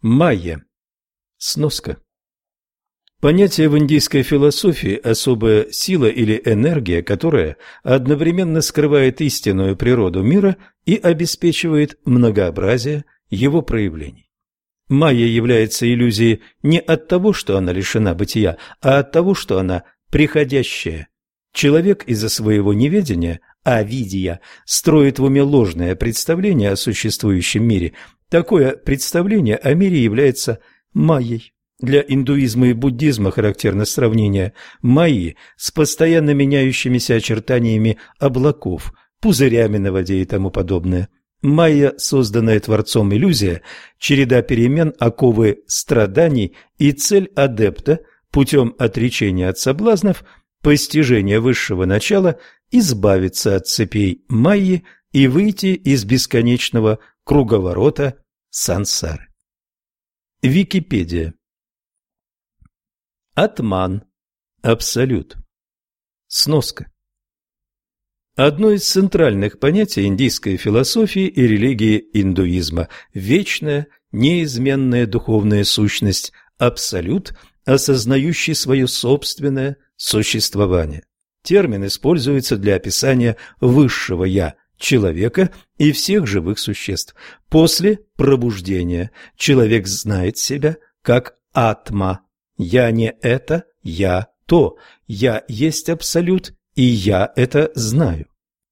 Майя. Сноска. Понятие в индийской философии – особая сила или энергия, которая одновременно скрывает истинную природу мира и обеспечивает многообразие его проявлений. Майя является иллюзией не от того, что она лишена бытия, а от того, что она приходящая. Человек из-за своего неведения, а видия, строит в уме ложное представление о существующем мире, Такое представление о мире является майей. Для индуизма и буддизма характерно сравнение майи с постоянно меняющимися очертаниями облаков, пузырями на воде и тому подобное. Майя, созданная Творцом иллюзия, череда перемен, оковы страданий и цель адепта путем отречения от соблазнов, постижения высшего начала, избавиться от цепей майи и выйти из бесконечного круговорота сансары. Википедия Атман. Абсолют. Сноска. Одно из центральных понятий индийской философии и религии индуизма – вечная, неизменная духовная сущность, абсолют, осознающий свое собственное существование. Термин используется для описания высшего «я», человека и всех живых существ. После пробуждения человек знает себя как атма. Я не это, я то. Я есть абсолют, и я это знаю.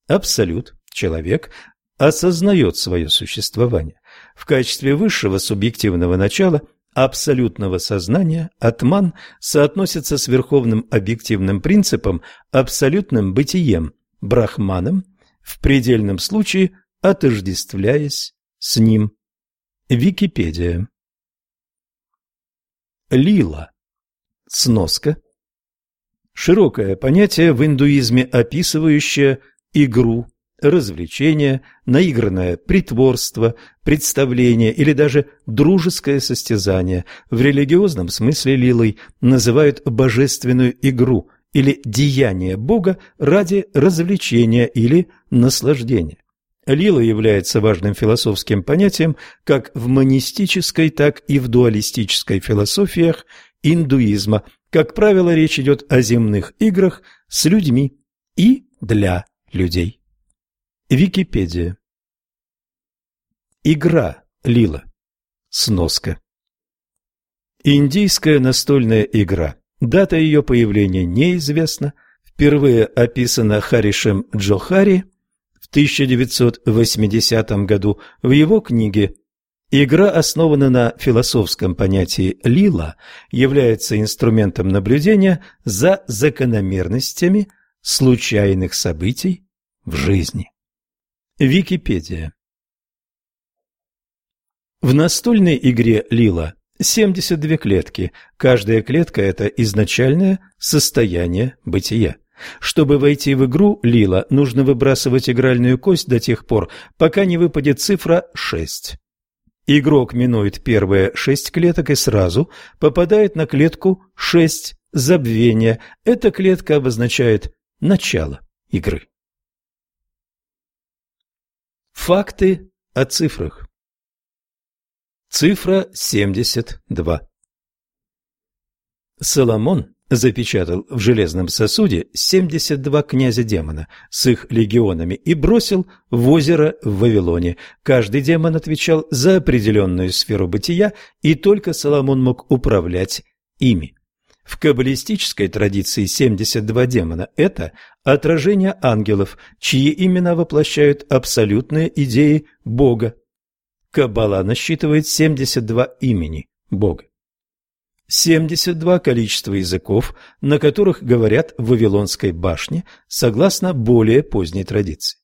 Абсолют, человек, осознает свое существование. В качестве высшего субъективного начала абсолютного сознания атман соотносится с верховным объективным принципом, абсолютным бытием, брахманом – в предельном случае отождествляясь с ним. Википедия Лила. Сноска. Широкое понятие в индуизме, описывающее игру, развлечение, наигранное притворство, представление или даже дружеское состязание. В религиозном смысле лилой называют божественную игру, или деяние Бога ради развлечения или наслаждения. Лила является важным философским понятием как в монистической, так и в дуалистической философиях индуизма. Как правило, речь идет о земных играх с людьми и для людей. Википедия. Игра Лила. Сноска. Индийская настольная игра. Дата ее появления неизвестна. Впервые описана Харишем Джохари в 1980 году в его книге. Игра основана на философском понятии «лила», является инструментом наблюдения за закономерностями случайных событий в жизни. Википедия В настольной игре «Лила» 72 клетки. Каждая клетка – это изначальное состояние бытия. Чтобы войти в игру Лила, нужно выбрасывать игральную кость до тех пор, пока не выпадет цифра 6. Игрок минует первые шесть клеток и сразу попадает на клетку 6 забвения. Эта клетка обозначает начало игры. Факты о цифрах. Цифра 72. Соломон запечатал в железном сосуде 72 князя-демона с их легионами и бросил в озеро в Вавилоне. Каждый демон отвечал за определенную сферу бытия, и только Соломон мог управлять ими. В каббалистической традиции 72 демона – это отражение ангелов, чьи имена воплощают абсолютные идеи Бога. Каббала насчитывает 72 имени Бога. 72 количество языков, на которых говорят в Вавилонской башне, согласно более поздней традиции.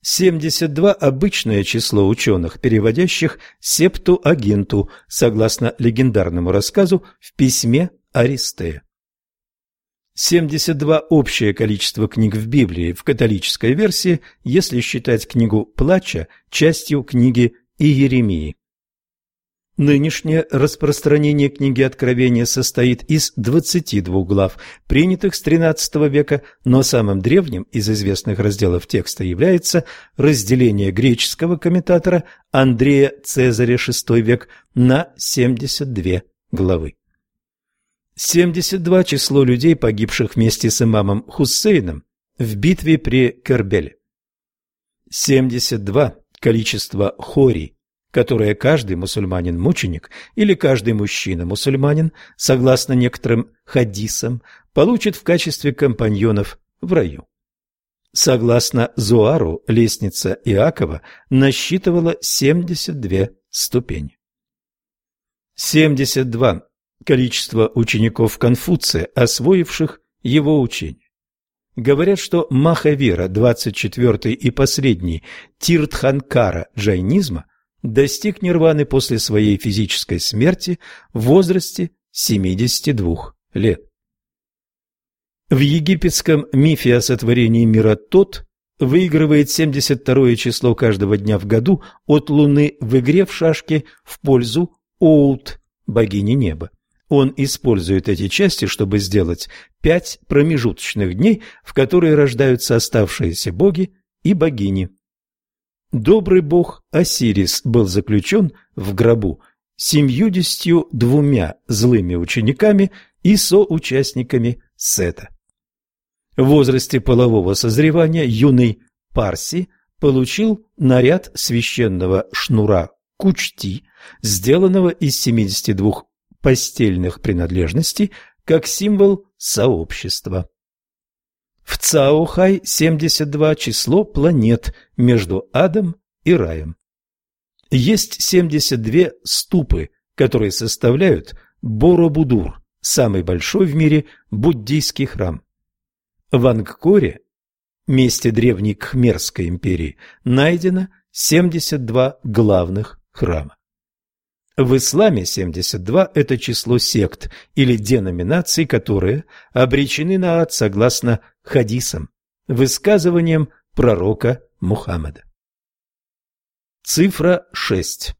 72 – обычное число ученых, переводящих септу агенту, согласно легендарному рассказу в письме Аристея. 72 – общее количество книг в Библии в католической версии, если считать книгу «Плача» частью книги и Еремии. Нынешнее распространение книги Откровения состоит из 22 глав, принятых с XIII века, но самым древним из известных разделов текста является разделение греческого комментатора Андрея Цезаря VI век на 72 главы. 72 число людей, погибших вместе с имамом Хуссейном в битве при Кербеле. 72 количество хори, которое каждый мусульманин-мученик или каждый мужчина-мусульманин, согласно некоторым хадисам, получит в качестве компаньонов в раю. Согласно Зуару, лестница Иакова насчитывала 72 ступени. 72 количество учеников Конфуция, освоивших его учение. Говорят, что Махавира, 24-й и последний Тиртханкара джайнизма, достиг нирваны после своей физической смерти в возрасте 72 лет. В египетском мифе о сотворении мира тот выигрывает 72 число каждого дня в году от Луны в игре в шашки в пользу Оут, богини неба. Он использует эти части, чтобы сделать пять промежуточных дней, в которые рождаются оставшиеся боги и богини. Добрый бог Осирис был заключен в гробу семьюдесятью двумя злыми учениками и соучастниками Сета. В возрасте полового созревания юный Парси получил наряд священного шнура Кучти, сделанного из 72 постельных принадлежностей, как символ сообщества. В Цаохай 72 число планет между адом и раем. Есть 72 ступы, которые составляют Боробудур, самый большой в мире буддийский храм. В Ангкоре, месте древней Кхмерской империи, найдено 72 главных храма. В исламе 72 – это число сект или деноминаций, которые обречены на ад согласно хадисам, высказываниям пророка Мухаммада. Цифра 6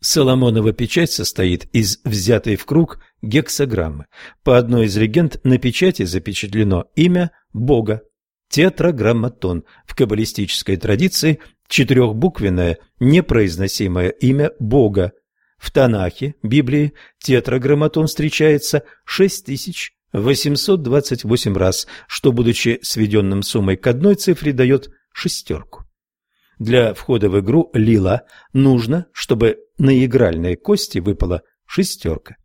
Соломонова печать состоит из взятой в круг гексограммы. По одной из легенд на печати запечатлено имя Бога. Тетраграмматон в каббалистической традиции четырехбуквенное непроизносимое имя Бога. В Танахе, Библии, тетраграмматон встречается 6828 раз, что, будучи сведенным суммой к одной цифре, дает шестерку. Для входа в игру Лила нужно, чтобы на игральной кости выпала шестерка.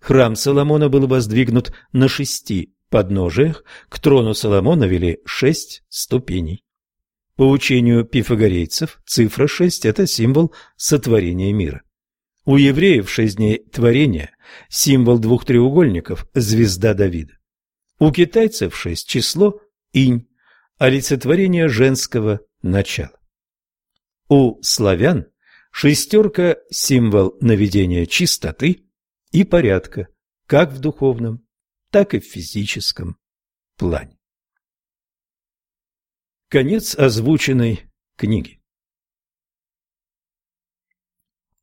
Храм Соломона был воздвигнут на шести подножиях, к трону Соломона вели шесть ступеней. По учению пифагорейцев цифра 6 – это символ сотворения мира. У евреев шесть дней творения – символ двух треугольников – звезда Давида. У китайцев шесть число – инь, олицетворение женского начала. У славян шестерка – символ наведения чистоты и порядка, как в духовном, так и в физическом плане. Конец озвученной книги.